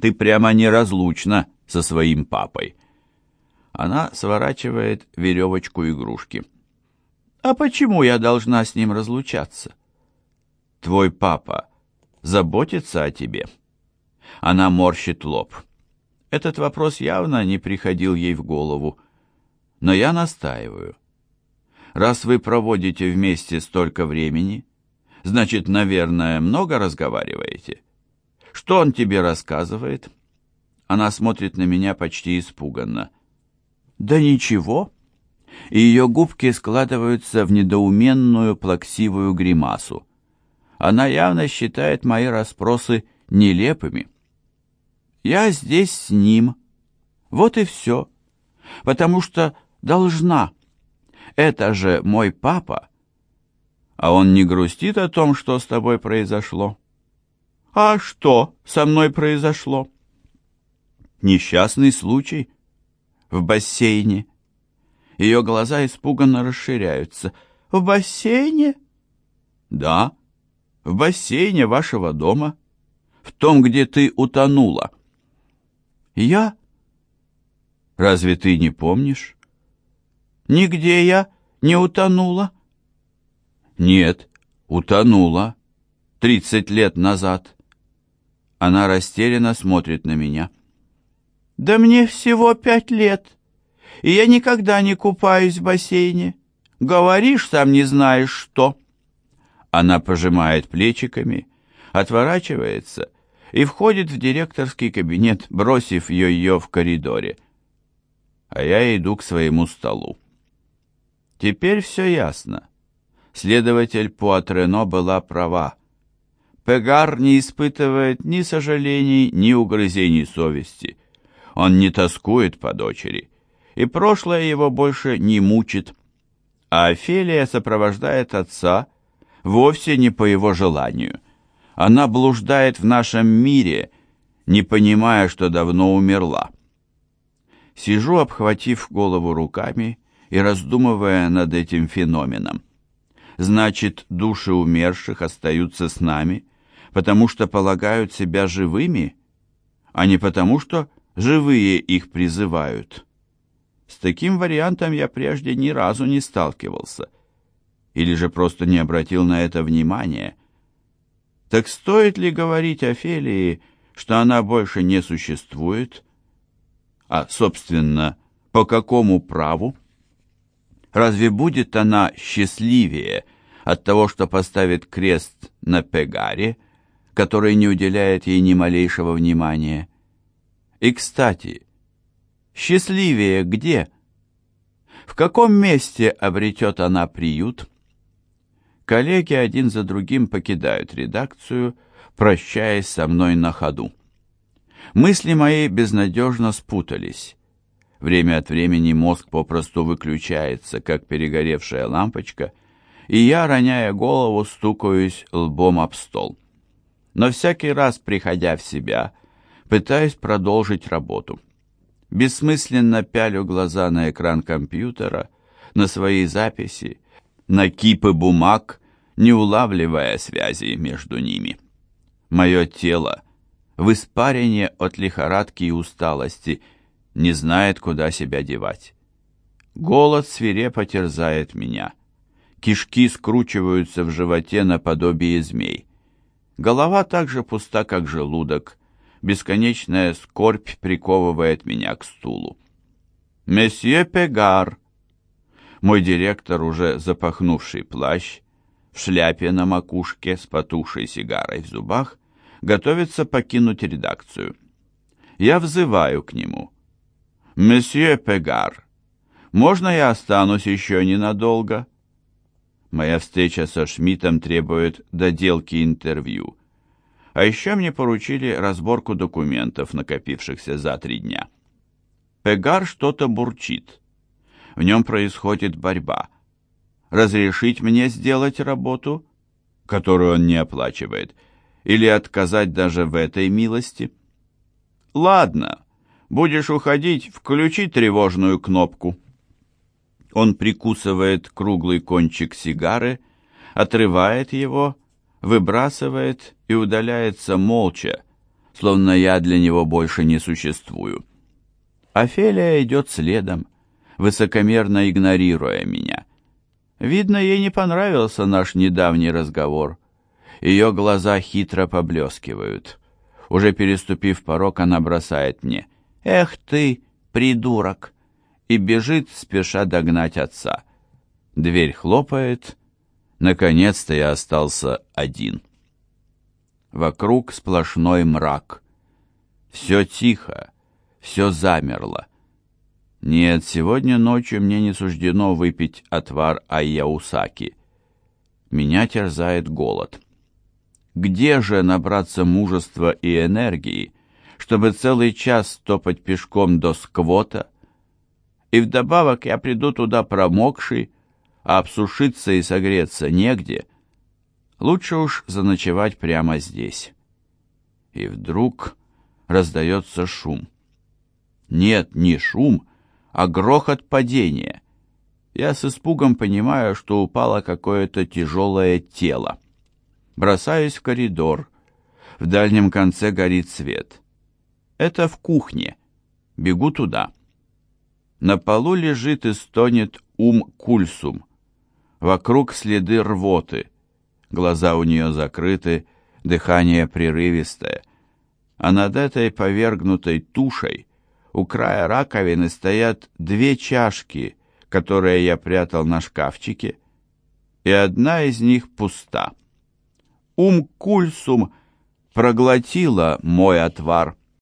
Ты прямо неразлучна со своим папой. Она сворачивает веревочку игрушки. А почему я должна с ним разлучаться? Твой папа заботится о тебе. Она морщит лоб. Этот вопрос явно не приходил ей в голову, но я настаиваю. Раз вы проводите вместе столько времени, значит, наверное, много разговариваете. Что он тебе рассказывает? Она смотрит на меня почти испуганно. Да ничего. И ее губки складываются в недоуменную плаксивую гримасу. Она явно считает мои расспросы нелепыми. Я здесь с ним. Вот и все. Потому что должна. Это же мой папа. А он не грустит о том, что с тобой произошло? А что со мной произошло? Несчастный случай в бассейне. Ее глаза испуганно расширяются. В бассейне? Да, в бассейне вашего дома. В том, где ты утонула. Я? Разве ты не помнишь? Нигде я не утонула. Нет, утонула. Тридцать лет назад. Она растерянно смотрит на меня. Да мне всего пять лет, и я никогда не купаюсь в бассейне. Говоришь, сам не знаешь что. Она пожимает плечиками, отворачивается и входит в директорский кабинет, бросив ее в коридоре. А я иду к своему столу. Теперь все ясно. Следователь Пуатрено была права. Пегар не испытывает ни сожалений, ни угрызений совести. Он не тоскует по дочери, и прошлое его больше не мучит. А Офелия сопровождает отца вовсе не по его желанию – она блуждает в нашем мире, не понимая, что давно умерла. Сижу, обхватив голову руками и раздумывая над этим феноменом. Значит, души умерших остаются с нами, потому что полагают себя живыми, а не потому что живые их призывают. С таким вариантом я прежде ни разу не сталкивался. Или же просто не обратил на это внимания – так стоит ли говорить Офелии, что она больше не существует? А, собственно, по какому праву? Разве будет она счастливее от того, что поставит крест на Пегаре, который не уделяет ей ни малейшего внимания? И, кстати, счастливее где? В каком месте обретет она приют? Коллеги один за другим покидают редакцию, прощаясь со мной на ходу. Мысли мои безнадежно спутались. Время от времени мозг попросту выключается, как перегоревшая лампочка, и я, роняя голову, стукаюсь лбом об стол. Но всякий раз, приходя в себя, пытаюсь продолжить работу. Бессмысленно пялю глаза на экран компьютера, на свои записи, на кипы бумаг, не улавливая связи между ними. Мое тело в испарении от лихорадки и усталости не знает, куда себя девать. Голод свирепо терзает меня. Кишки скручиваются в животе наподобие змей. Голова так же пуста, как желудок. Бесконечная скорбь приковывает меня к стулу. «Месье Пегар!» Мой директор, уже запахнувший плащ, в шляпе на макушке с потухшей сигарой в зубах, готовится покинуть редакцию. Я взываю к нему. «Месье Пегар, можно я останусь еще ненадолго?» Моя встреча со Шмидтом требует доделки интервью. А еще мне поручили разборку документов, накопившихся за три дня. Пегар что-то бурчит. В нем происходит борьба. Разрешить мне сделать работу, которую он не оплачивает, или отказать даже в этой милости? Ладно, будешь уходить, включи тревожную кнопку. Он прикусывает круглый кончик сигары, отрывает его, выбрасывает и удаляется молча, словно я для него больше не существую. Офелия идет следом, высокомерно игнорируя меня. Видно, ей не понравился наш недавний разговор. Ее глаза хитро поблескивают. Уже переступив порог, она бросает мне «Эх ты, придурок!» И бежит, спеша догнать отца. Дверь хлопает. Наконец-то я остался один. Вокруг сплошной мрак. Все тихо, все замерло. Нет, сегодня ночью мне не суждено выпить отвар Айяусаки. Меня терзает голод. Где же набраться мужества и энергии, чтобы целый час топать пешком до сквота? И вдобавок я приду туда промокший, а обсушиться и согреться негде. Лучше уж заночевать прямо здесь. И вдруг раздается шум. Нет, не шум, а грохот падения. Я с испугом понимаю, что упало какое-то тяжелое тело. Бросаюсь в коридор. В дальнем конце горит свет. Это в кухне. Бегу туда. На полу лежит и стонет ум Кульсум. Вокруг следы рвоты. Глаза у нее закрыты, дыхание прерывистое. А над этой повергнутой тушей у края раковины стоят две чашки, которые я прятал на шкафчике, и одна из них пуста. Ум-кульсум проглотила мой отвар.